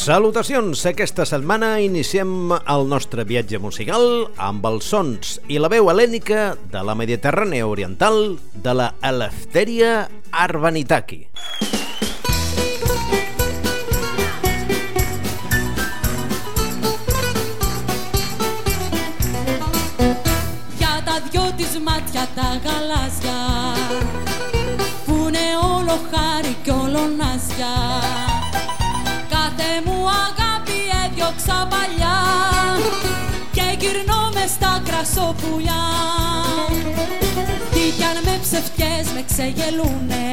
Salutacions! Aquesta setmana iniciem el nostre viatge musical amb els sons i la veu helènica de la Mediterrània Oriental de la Eleftheria Arvanitaki. Για τα δυο της μάτια τα γαλάζια Που είναι όλο χάρη κι όλο ναζιά γυρνώ μες στα κρασοπουλιά Τι κι αν με ψευτιές με ξεγελούνε.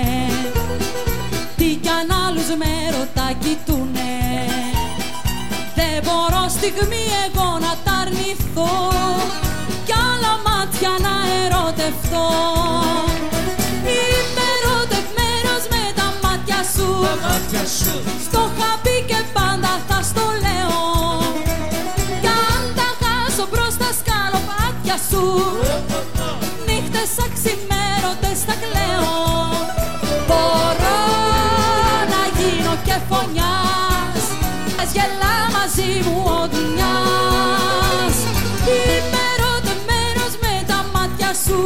Τι κι αν άλλους με ρωτά κοιτούνε. Δεν μπορώ στιγμή εγώ να τ' αρνηθώ. Κι άλλα μάτια να ερωτευτώ. Είμαι ερωτευμένος με τα μάτια σου. Στο είχα πει και πάντα θα στο λέω σκαλοπάτια σου Νύχτες αξιμέρωτες θα κλαίω. Μπορώ να γίνω και φωνιάς. Ας γελά μαζί μου ο δουλειάς Είμαι ερωτευμένος με τα μάτια σου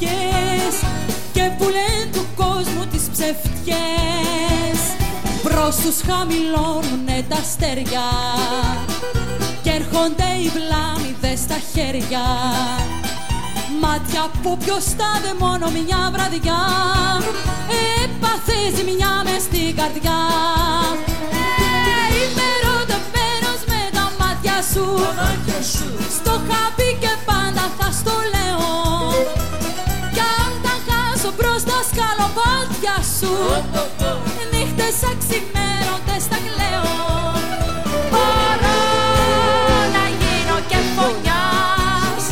φωτιές Και που λένε του κόσμου τις ψευτιές. Μπρος τους χαμηλώνουνε τα αστέρια Και έρχονται οι βλάμιδες στα χέρια. Μάτια που ποιος τάδε μόνο μια βραδιά Έπαθε ζημιά μες στην καρδιά. Ε, Είμαι ερωτευμένος με τα μάτια σου. Στο χάπι και πάντα θα στο λέω μπρος τα σκαλοπάτια σου. Νύχτες αξιμέρωτες θα κλαίω. Μπορώ να γίνω και φωνιάς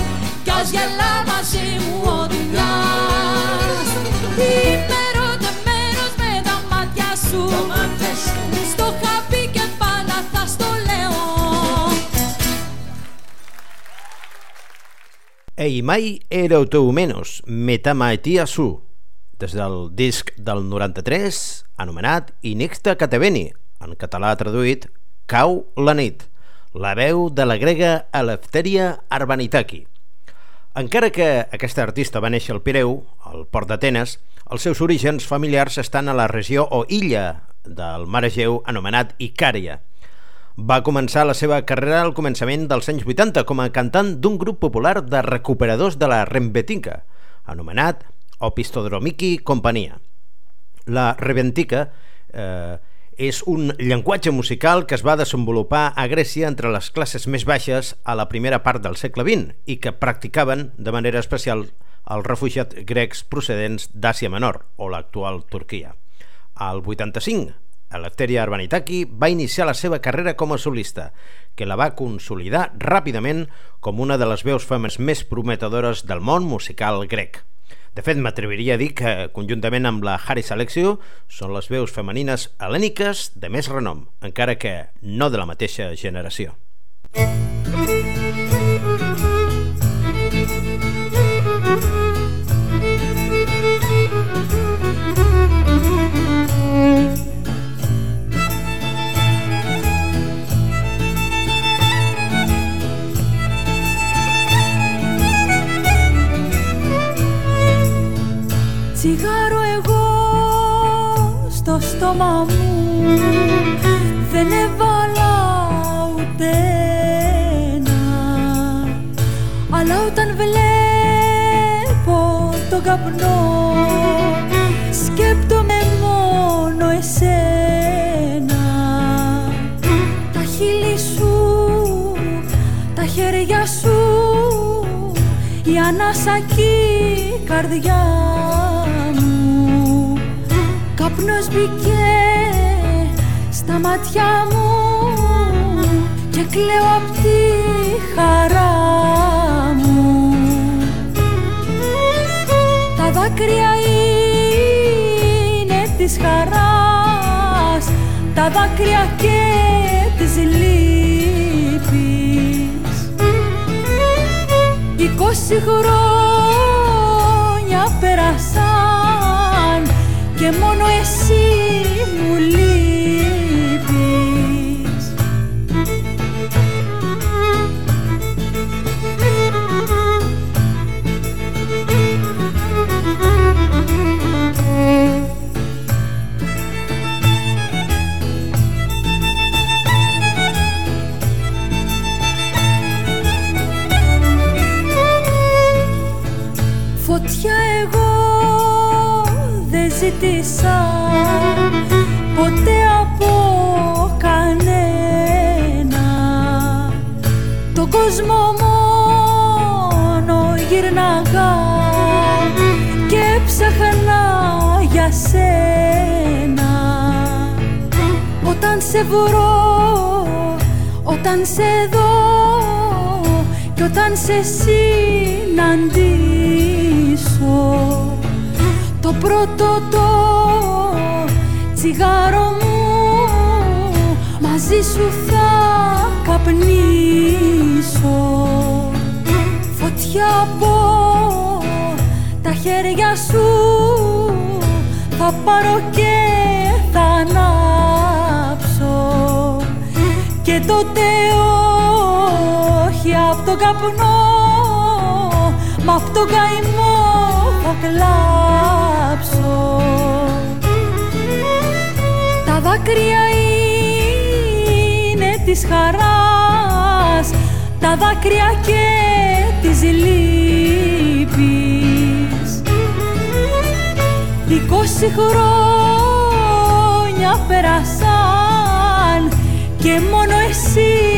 Κι ας γελά μαζί μου ο δουλειάς Είμαι ερωτευμένος με τα μάτια σου. Στο χάπι και πάντα θα στο λέω. Ei mai éreu menos, Metamaetia Su, des del disc del 93, anomenat Inixta Cateveni, en català traduït Cau la nit, la veu de la grega Eleftheria Arvanitaki. Encara que aquesta artista va néixer al Pireu, al port d'Atenes, els seus orígens familiars estan a la regió o illa del mar Egeu anomenat Icària. Va començar la seva carrera al començament dels anys 80 com a cantant d'un grup popular de recuperadors de la Rembetica, anomenat Opistodromiki Companyia. La Rebentica eh, és un llenguatge musical que es va desenvolupar a Grècia entre les classes més baixes a la primera part del segle XX i que practicaven de manera especial els refugiats grecs procedents d'Àsia Menor o l'actual Turquia. Al 85, Eleftheria Arvanitaki va iniciar la seva carrera com a solista, que la va consolidar ràpidament com una de les veus femes més prometedores del món musical grec. De fet, m'atreviria a dir que, conjuntament amb la Harry Alexio, són les veus femenines helèniques de més renom, encara que no de la mateixa generació. Mm -hmm. Καπνό. Σκέπτομαι μόνο εσένα. Τα χείλη σου, τα χέρια σου η ανάσα κι η καρδιά μου. Καπνός μπήκε στα μάτια μου και κλαίω απ' τη δάκρυα είναι της χαράς τα δάκρυα και της λύπης. Είκοσι χρόνια πέρασαν και μόνο εσύ μου για σένα. Όταν σε βρω, όταν σε δω κι όταν σε συναντήσω. Το πρώτο το τσιγάρο μου μαζί σου θα καπνίσω. Φωτιά από τα χέρια σου θα πάρω και θα ανάψω. Και τότε όχι απ' τον καπνό Μα απ' τον καημό θα κλάψω. Τα δάκρυα είναι της χαράς Τα δάκρυα και της λύπης Είκοσι χρόνια πέρασαν και μόνο εσύ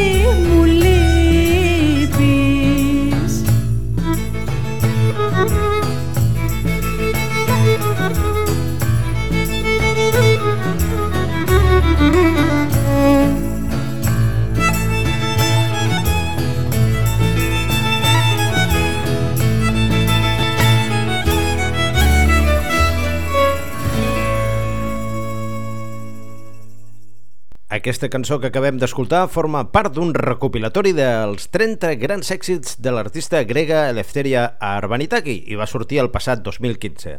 Aquesta cançó que acabem d'escoltar forma part d'un recopilatori dels 30 grans èxits de l'artista grega Eleftheria Arvanitaki i va sortir el passat 2015.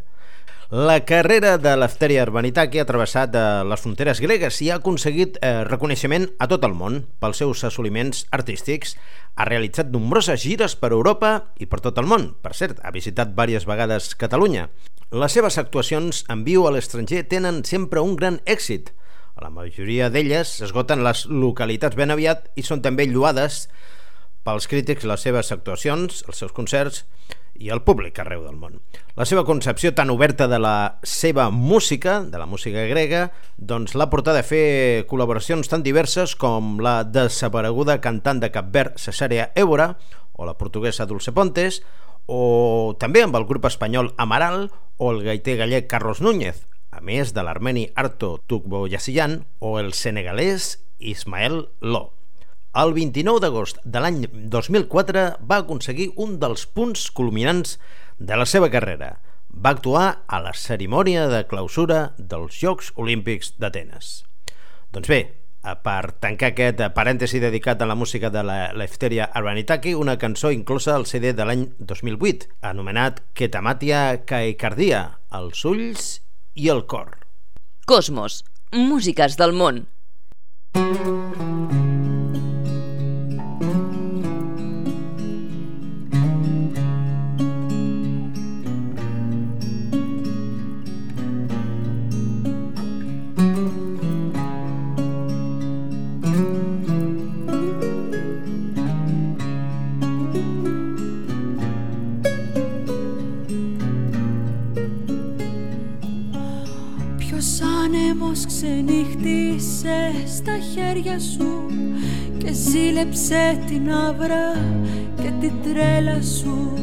La carrera de l'Efteria Arvanitaki ha travessat eh, les fronteres gregues i ha aconseguit eh, reconeixement a tot el món pels seus assoliments artístics. Ha realitzat nombroses gires per Europa i per tot el món. Per cert, ha visitat diverses vegades Catalunya. Les seves actuacions en viu a l'estranger tenen sempre un gran èxit. La majoria d'elles s'esgoten les localitats ben aviat i són també lluades pels crítics les seves actuacions, els seus concerts i el públic arreu del món. La seva concepció tan oberta de la seva música, de la música grega, doncs l'ha portat a fer col·laboracions tan diverses com la desapareguda cantant de Cap Verd Cesària Évora o la portuguesa Dulce Pontes o també amb el grup espanyol Amaral o el gaiter gallec Carlos Núñez, més de l'armeni Arto Tukbo Yassian o el senegalès Ismael Lo. El 29 d'agost de l'any 2004 va aconseguir un dels punts culminants de la seva carrera, va actuar a la cerimònia de clausura dels Jocs Olímpics d'Atenes. Doncs bé, per tancar aquest parèntesi dedicat a la música de la Lefteria Arvanitaki, una cançó inclosa al CD de l'any 2008, anomenat Ketamatia Kaikardia, els ulls i el cor. Cosmos, músiques del món. Χέρια σου και ζήλεψε την άβρα και την τρέλα σου.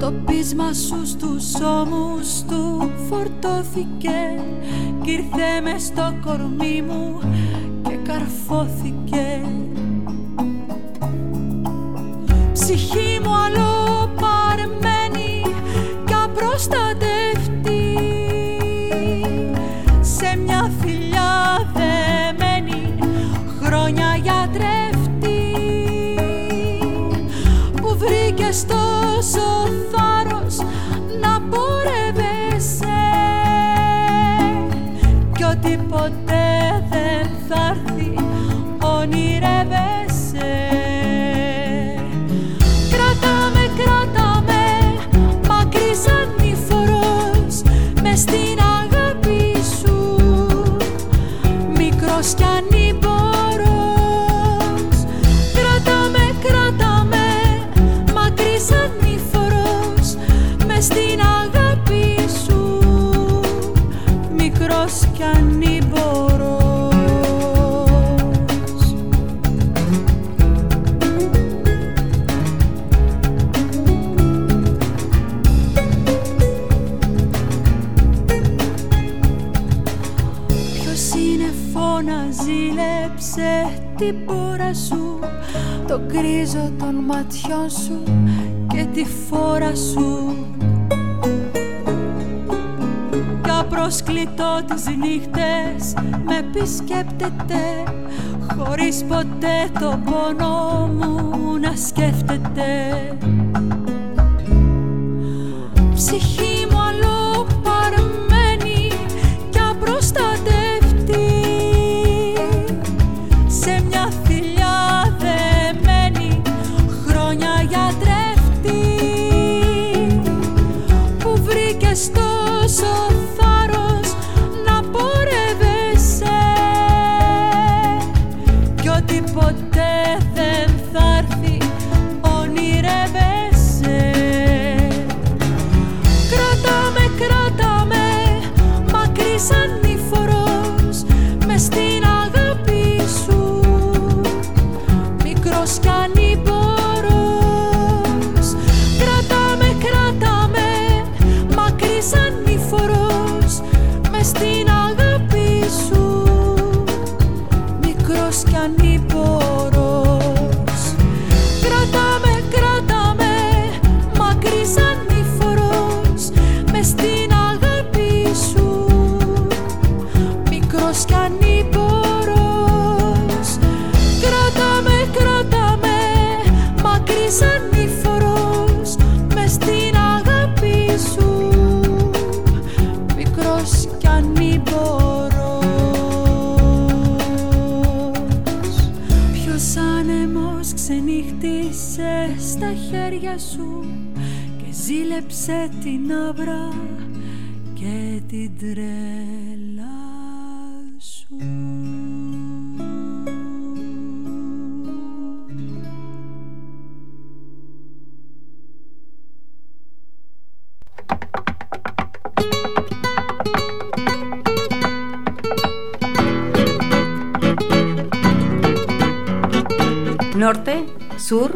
Το πείσμα σου στους ώμους του φορτώθηκε κι ήρθε μες στο κορμί μου και καρφώθηκε Ποιος είναι φώνα ζήλεψε την πόρα σου. Το γκρίζο των ματιών σου και τη φόρα σου. Κι απροσκλητό τις νύχτες με επισκέπτεται Χωρίς ποτέ το πόνο μου να σκέφτεται. Ψυχή μου χέρια σου και ζήλεψε την άβρα και την τρέλα σου. Norte, sur,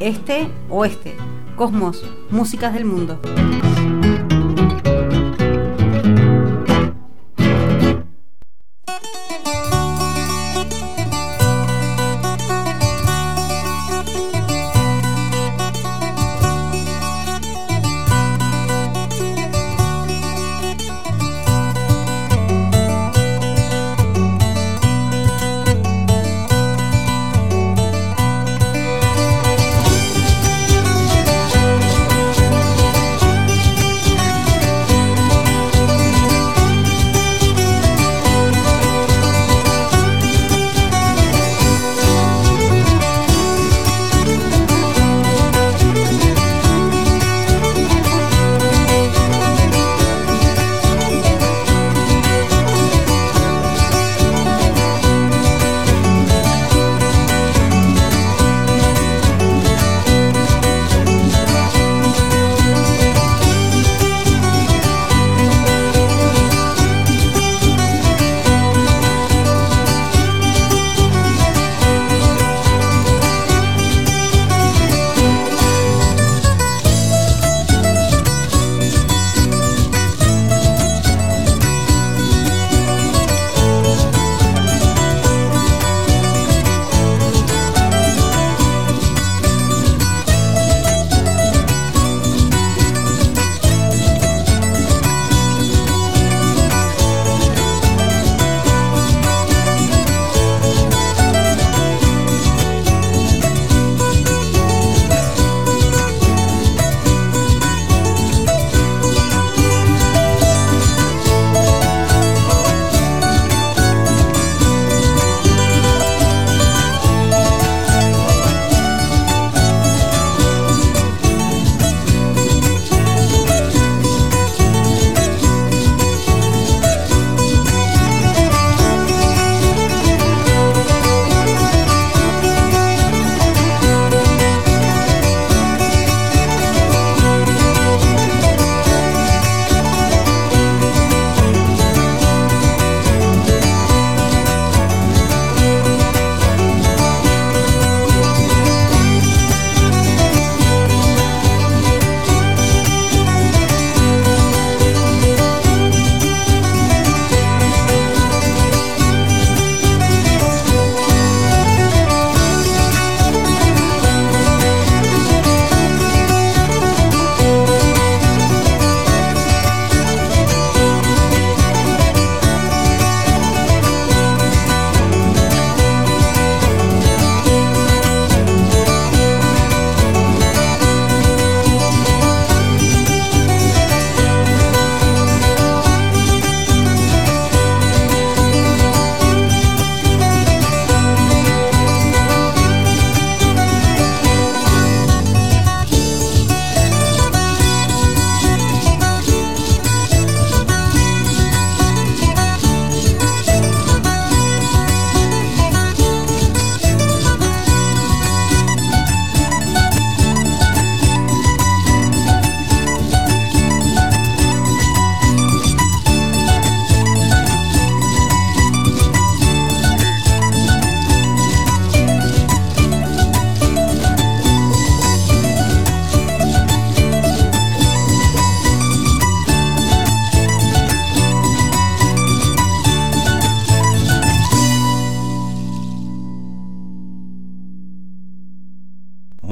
este, oeste. Cosmos, músicas del mundo.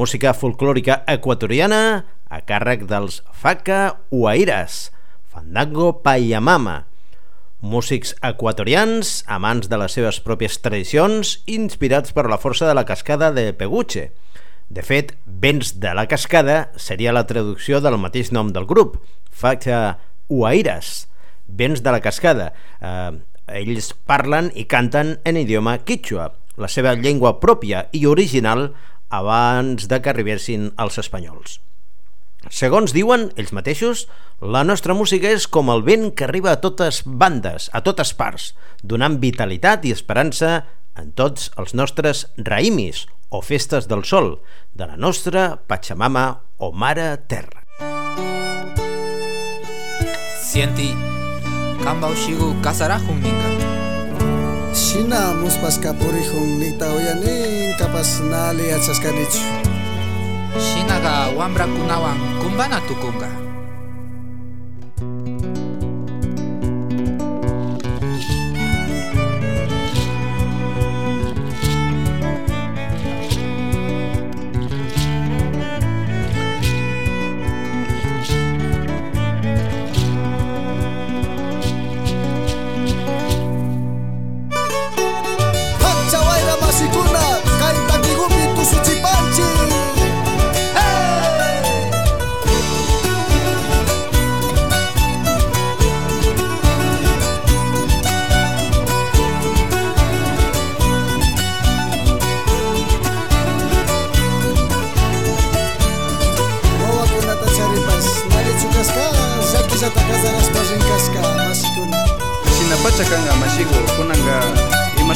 Música folclòrica equatoriana a càrrec dels Faca Uairas, Fandango Payamama, músics equatorians, amants de les seves pròpies tradicions, inspirats per la força de la cascada de Peguche. De fet, Vents de la cascada seria la traducció del mateix nom del grup, Faca Uairas, Vents de la cascada. Eh, ells parlen i canten en idioma quichua, la seva llengua pròpia i original abans de que arribessin els espanyols. Segons diuen ells mateixos, la nostra música és com el vent que arriba a totes bandes, a totes parts, donant vitalitat i esperança en tots els nostres raïmis o festes del sol, de la nostra Pachamama o Mare Terra. Sienti, kamba ushigu kasara huninga. sina muspas kapuri hong nita oyani kapas kumbana tukunga.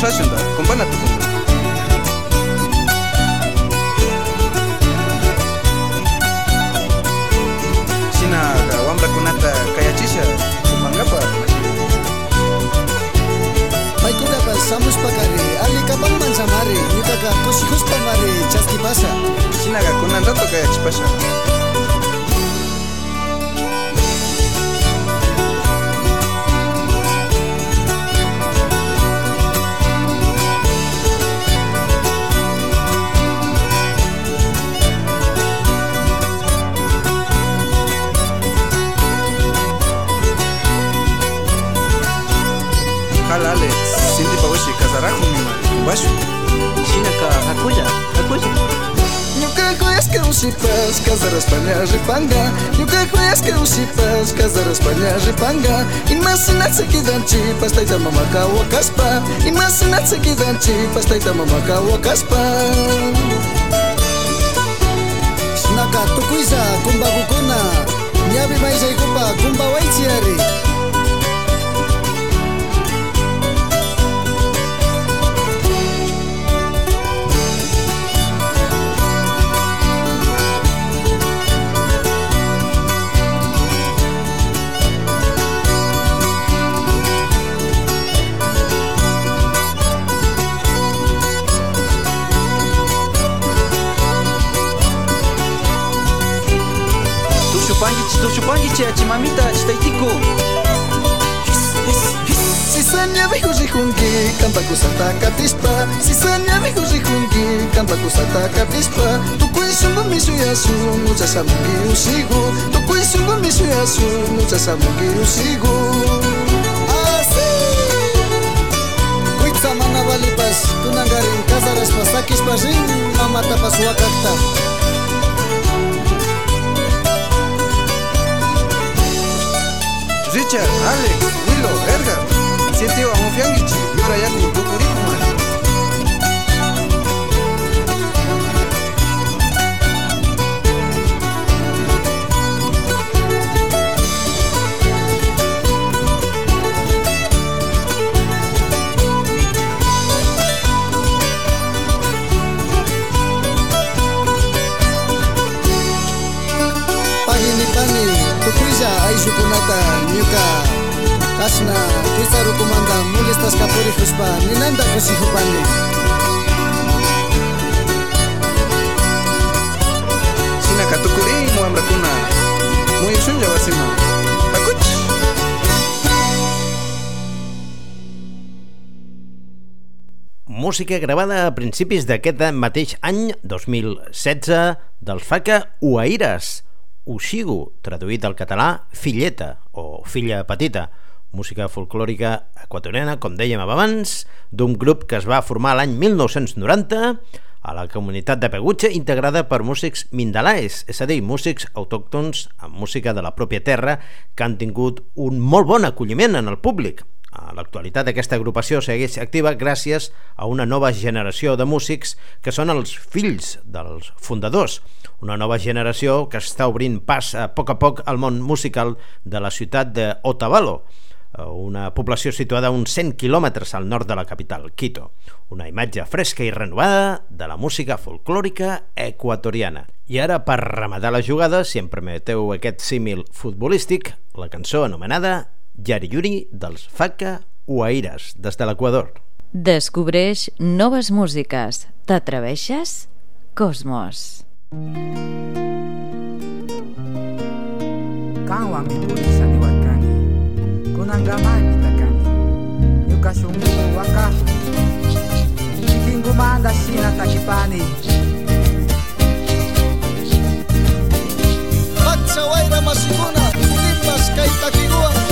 Aşağı şunda. Kumpana tutunda. Samus pakari, ali kapang man samari, yutaka kusikus pamari, chaski pasa. Sinaga kunan rato kaya chipasa. usipęs, kazaras paniaży panga Juka kreska usipęs, kazaras paniaży panga I masinacy kidanci, pastaj ta mama kało kaspa I masinacy kidanci, pastaj ta mama kało kaspa Naka tukuiza kumba kukuna Nyabi maisha ikupa kumba waitiari Tushu pangichi, tushu pangichi, achimamita, chitaitiku. Sisanya vihuji hunki, kamba kusata katispa Sisanya vihuji hunki, kamba kusata katispa Tukui sungu misu yasu, mucha samungi usigu Tukui sungu misu yasu, mucha samungi usigu Asi Kuitsa mana valipas, kunangarin kazaras pasakis pasin Mamata pasuakakta Richard, Alex, Willow, Edgar. Siete iba a y ahora ya con tu currículum. Música gravada a principis d'aquest mateix any 2016 dels Faca Uaires, Uxigu, traduït al català Filleta o Filla Petita, música folclòrica equatoriana, com dèiem abans, d'un grup que es va formar l'any 1990 a la comunitat de Pegutxe integrada per músics mindalaes, és a dir, músics autòctons amb música de la pròpia terra que han tingut un molt bon acolliment en el públic. A l'actualitat aquesta agrupació segueix activa gràcies a una nova generació de músics que són els fills dels fundadors, una nova generació que està obrint pas a poc a poc al món musical de la ciutat de Otavalo, una població situada a uns 100 quilòmetres al nord de la capital, Quito. Una imatge fresca i renovada de la música folclòrica equatoriana. I ara, per remetar la jugada, si em permeteu aquest símil futbolístic, la cançó anomenada Yariyuri dels Faca Uaires, des de l'Equador. Descobreix noves músiques. T'atreveixes? Cosmos. Kawa mi purisa ni wakani Kunangamai mitakani Yukashungu wakafu Kingumanda shina takipani Baksa waira masikuna Lipas kaitakiguan Igamupansi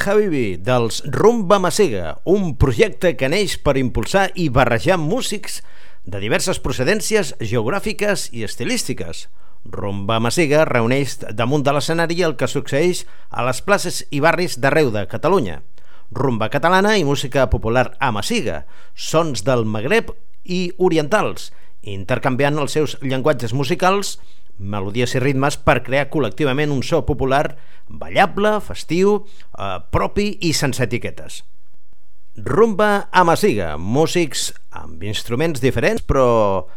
Habibi, dels Rumba Massega, un projecte que neix per impulsar i barrejar músics de diverses procedències geogràfiques i estilístiques. Rumba Massiga reuneix damunt de l'escenari el que succeeix a les places i barris d'arreu de Catalunya. Rumba catalana i música popular a Massiga, sons del Magreb i orientals, intercanviant els seus llenguatges musicals, melodies i ritmes per crear col·lectivament un so popular ballable, festiu, eh, propi i sense etiquetes. Rumba a Massiga, músics amb instruments diferents però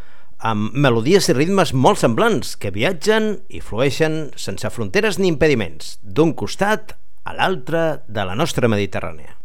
amb melodies i ritmes molt semblants que viatgen i flueixen sense fronteres ni impediments, d'un costat a l'altre de la nostra Mediterrània.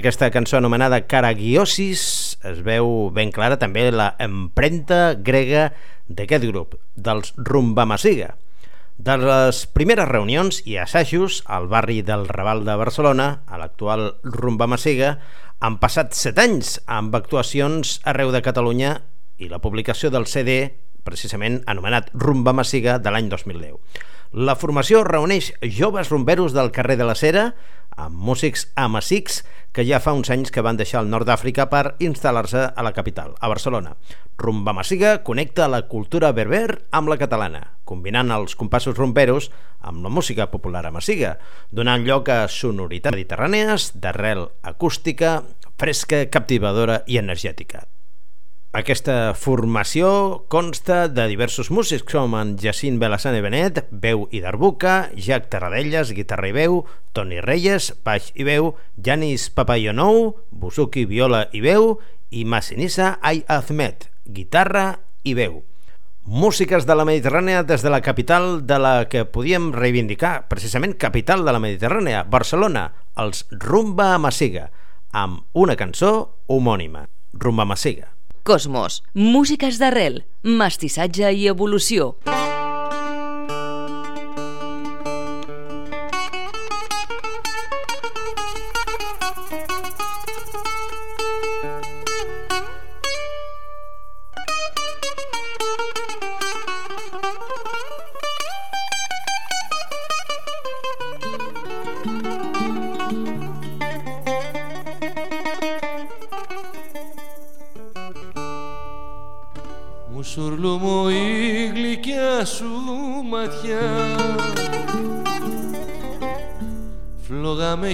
Aquesta cançó anomenada Caragiosis es veu ben clara també la empremta grega d'aquest grup, dels Rumbamasiga. De les primeres reunions i assajos al barri del Raval de Barcelona, a l'actual Rumba Massiga, han passat set anys amb actuacions arreu de Catalunya i la publicació del CD, precisament anomenat Rumba Massiga, de l'any 2010. La formació reuneix joves rumberos del carrer de la Cera amb músics amassics que ja fa uns anys que van deixar el nord d'Àfrica per instal·lar-se a la capital, a Barcelona. Rumba Massiga connecta la cultura berber amb la catalana, combinant els compassos rumberos amb la música popular amassiga, donant lloc a sonoritats mediterrànies d'arrel acústica, fresca, captivadora i energètica. Aquesta formació consta de diversos músics com en Jacint Belassane Benet, veu i darbuca, Jack Terradellas, guitarra i veu, Toni Reyes, baix i veu, Janis Papayonou, buzuki, viola i veu, i Masinissa Ay Azmet, guitarra i veu. Músiques de la Mediterrània des de la capital de la que podíem reivindicar, precisament capital de la Mediterrània, Barcelona, els Rumba Massiga, amb una cançó homònima, Rumba Massiga. Cosmos, músiques d'arrel, mestissatge i evolució.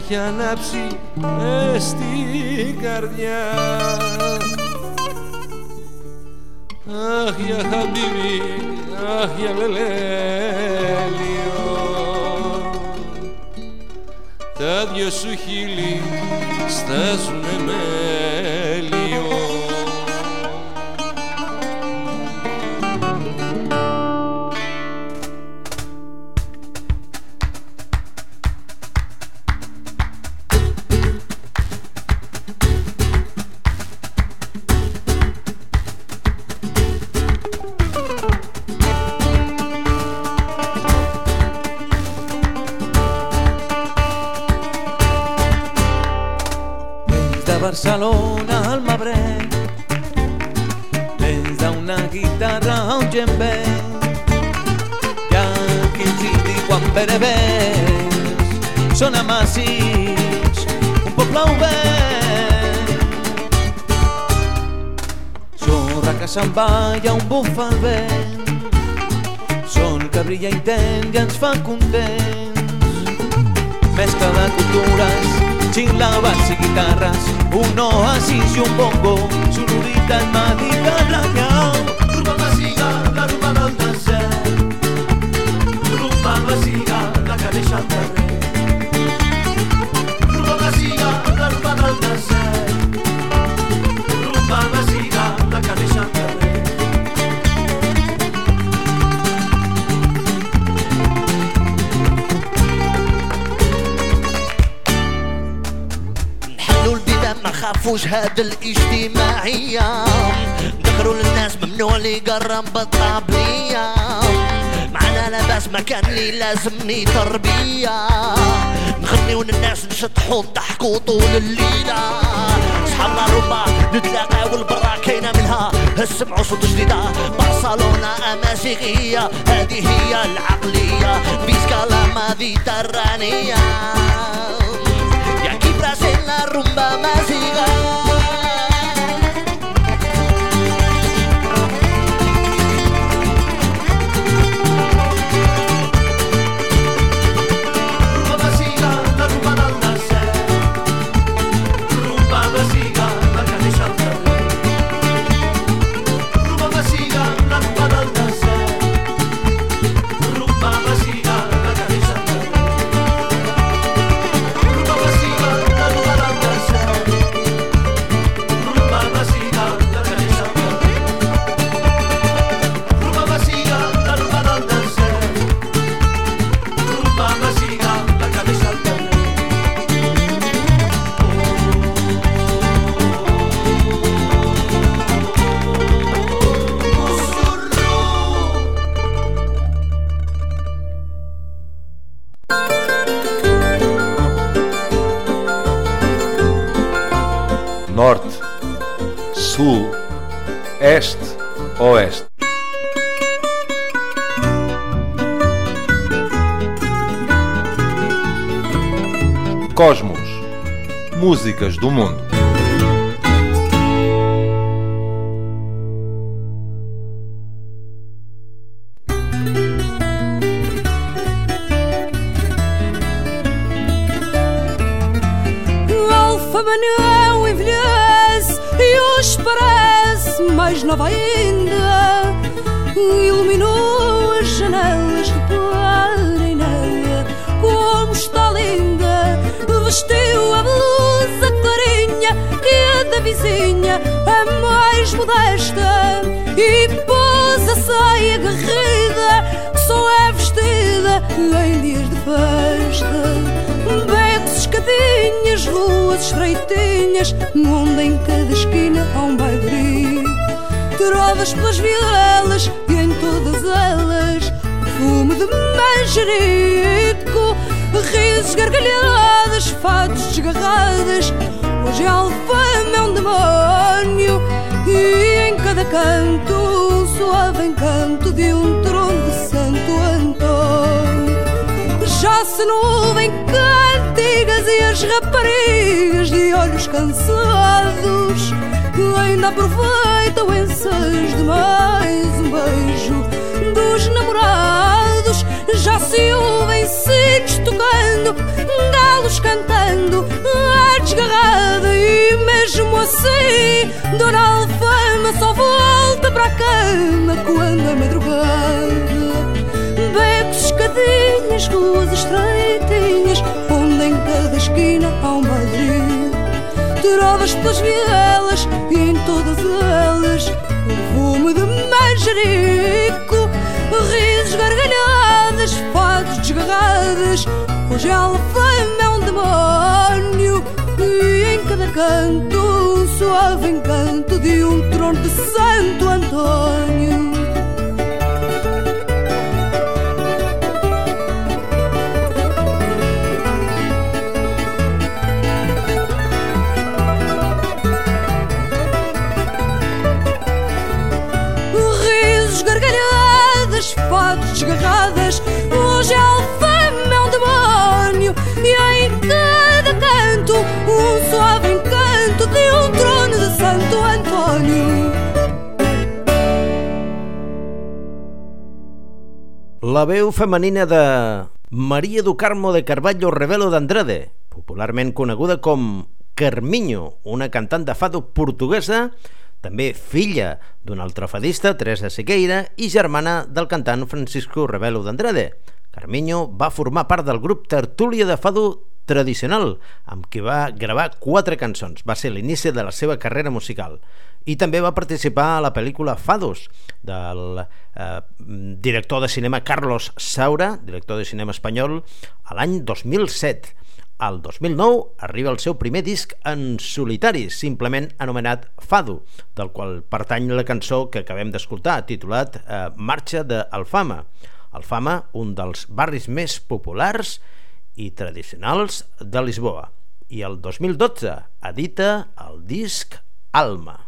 Έχει ανάψει μες στην καρδιά. Αχ για χαμπίβι, αχ για λελέλιο Τα δυο σου χείλη στάζουνε μέλιο Sorra que se'n va i a un bufa el vent Sol que brilla intent i ens fa contents Mescla de cultures Xilabas y guitarras, un oasis y un bongo, sonoritat mediterrània. هاد الاجتماعية؟ ذكروا للناس ممنوع اللي يقرب بالطابلية. معنا لاباس ما كان لي لازمني تربية. نغنيو للناس نشطحوا نضحكوا طول الليلة. صحابنا ربا نتلاقاو البرا كاينة منها. سمعوا صوت جديدة برشلونة أمازيغية. هذه هي العقلية بيسكالا مديترانية Y aquí Brasil la rumba masiva oeste. Cosmos, músicas do mundo. Onde em cada esquina há um baile. Trovas pelas vielas e em todas elas fumo de manjerico, risos, gargalhadas, fatos desgarradas. Hoje a alfama é um demónio e em cada canto um suave encanto de um trono de Santo Antônio. Já se nuvem cantigas e as raparigas de olhos cansados ainda aproveitam em seis de mais um beijo dos namorados. Já se ouvem sinos tocando, galos cantando, a desgarrada e mesmo assim Dona Alfama só volta para a cama quando é madrugada. Escadinhas, ruas estreitinhas Onde em cada esquina há um baile. Trovas pelas vielas e em todas elas Perfume de manjerico Risos, gargalhadas, fados desgarradas Hoje a alfama é um demónio E em cada canto um suave encanto De um trono de Santo Antônio La veu femenina de Maria do Carmo de Carballo Rebelo d'Andrade, popularment coneguda com Carminho, una cantant de fado portuguesa, també filla d'un altre fadista, Teresa Siqueira, i germana del cantant Francisco Rebelo d'Andrade. Carminho va formar part del grup Tertúlia de Fado tradicional, amb qui va gravar quatre cançons. Va ser l'inici de la seva carrera musical. I també va participar a la pel·lícula Fados, del eh, director de cinema Carlos Saura, director de cinema espanyol, a l'any 2007. Al 2009 arriba el seu primer disc en solitari, simplement anomenat Fado, del qual pertany la cançó que acabem d'escoltar, titulat eh, Marxa d'Alfama. Alfama, un dels barris més populars i tradicionals de Lisboa. I el 2012 edita el disc Alma.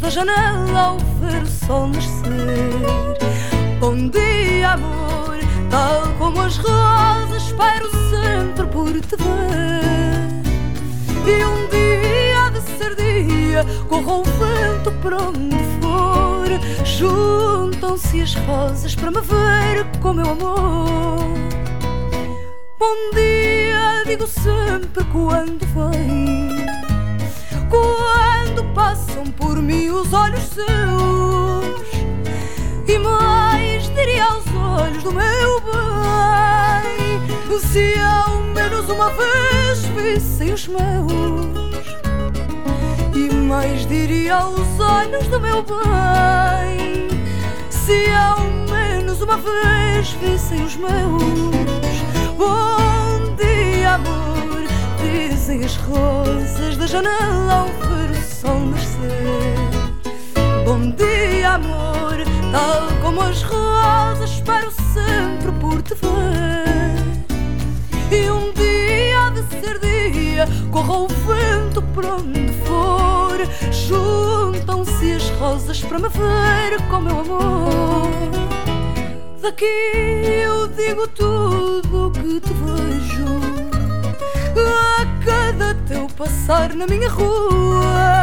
Da janela ao ver o sol nascer. Bom dia, amor, tal como as rosas, espero sempre por te ver. E um dia de ser dia, corra o vento para onde for. Juntam-se as rosas para me ver com meu amor. Bom dia, digo sempre quando vem. Quando passam por mim os olhos seus. E mais diria aos olhos do meu bem. Se ao menos uma vez vissem os meus. E mais diria aos olhos do meu bem. Se ao menos uma vez vissem os meus. Bom dia, amor, dizem as rosas da janela ao tal como as rosas, espero sempre por te ver. E um dia de ser dia, corra o vento por onde for. Juntam-se as rosas para me ver com meu amor. Daqui eu digo tudo o que te vejo. A cada teu passar na minha rua.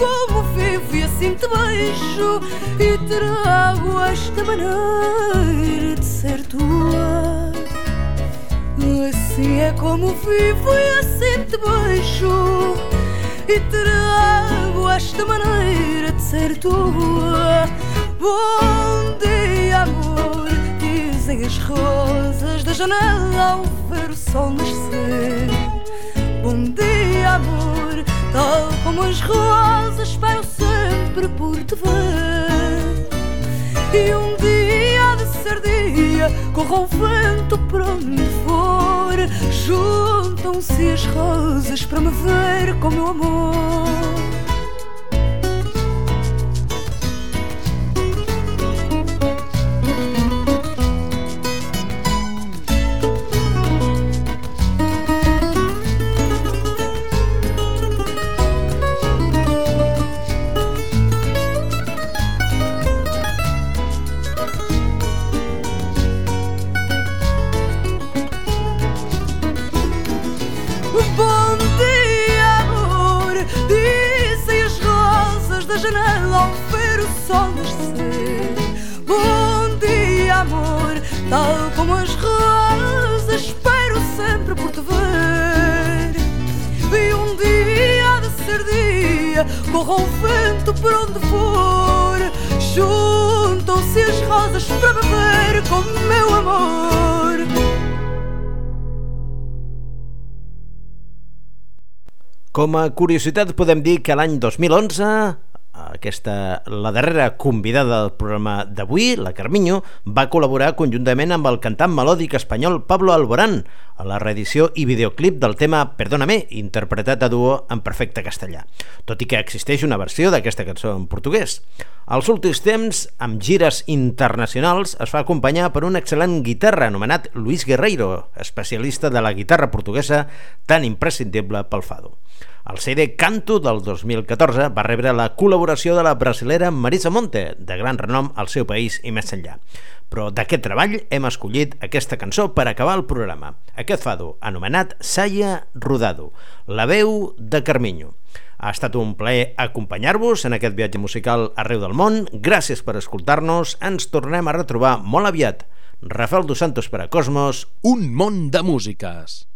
Como vivo e assim te beijo. E trago esta maneira de ser tua. Assim é como vivo e assim te beijo E trago esta maneira de ser tua Bom dia amor, dizem as rosas da janela ao ver o sol nascer Bom dia amor, tal como as rosas espero sempre por te ver. E um dia de ser dia, corra o vento por onde for. Juntam-se as rosas para me ver com meu amor janela ao ver o sol nascer. Bom dia, amor, tal como as rosas, espero sempre por te ver. E um dia de ser dia, corra o vento por onde for. Juntam-se as rosas para me ver com meu amor. Com a curiositat podem dir que l'any 2011 aquesta, la darrera convidada del programa d'avui, la Carminyo, va col·laborar conjuntament amb el cantant melòdic espanyol Pablo Alborán a la reedició i videoclip del tema Perdóname, interpretat a duo en perfecte castellà, tot i que existeix una versió d'aquesta cançó en portuguès. Als últims temps, amb gires internacionals, es fa acompanyar per un excel·lent guitarra anomenat Luis Guerreiro, especialista de la guitarra portuguesa tan imprescindible pel fado. El CD Canto del 2014 va rebre la col·laboració de la brasilera Marisa Monte, de gran renom al seu país i més enllà. Però d'aquest treball hem escollit aquesta cançó per acabar el programa. Aquest fado, anomenat Saya Rodado, la veu de Carminyo. Ha estat un plaer acompanyar-vos en aquest viatge musical arreu del món. Gràcies per escoltar-nos. Ens tornem a retrobar molt aviat. Rafael Dos Santos per a Cosmos. Un món de músiques.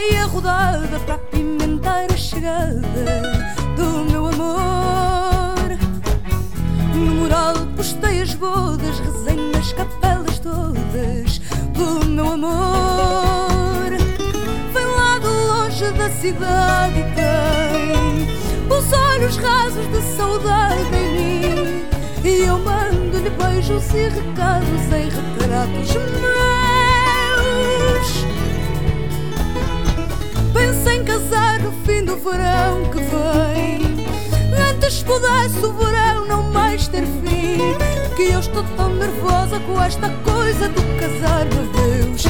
Vestia saia rodada para apimentar a chegada do meu amor. No mural postei as bodas, rezei nas capelas todas do meu amor. Vem lá de longe da cidade e tem os olhos rasos de saudade em mim. E eu mando-lhe beijos e recados em retratos meus. Fim do verão que vem. Antes pudesse o verão não mais ter fim. Que eu estou tão nervosa com esta coisa do casar, meu Deus.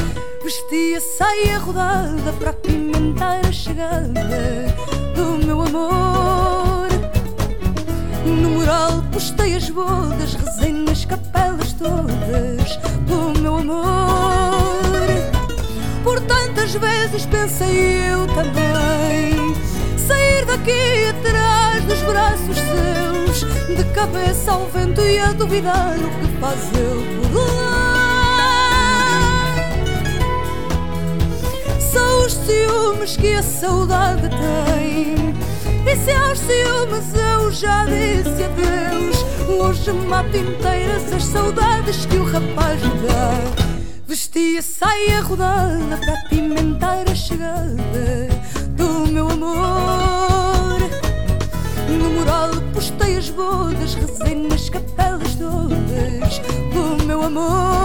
Vestia saia rodada para apimentar a chegada do meu amor. No mural postei as bodas, rezei nas capelas todas do meu amor. Por tantas vezes pensei eu também daqui atrás dos braços seus, de cabeça ao vento e a duvidar o que faz eu por São os ciúmes que a saudade tem. E se aos ciúmes eu já disse adeus, hoje mato inteiras as saudades que o rapaz me dá. Vesti a saia rodada para pimentar a chegada do meu amor. No mural postei as bodas, rezei nas capelas todas do meu amor.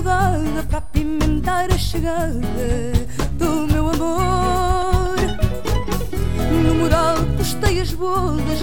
rodada para apimentar a chegada do meu amor. No mural postei as bodas,